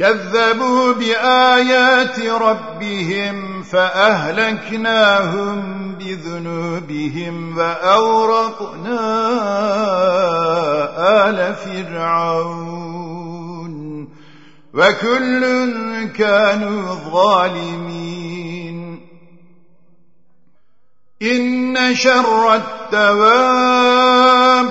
كذبوا بآيات ربهم فأهلكناهم بذنوبهم وأورقنا آل فرعون وكل كانوا ظالمين. إن شر التواب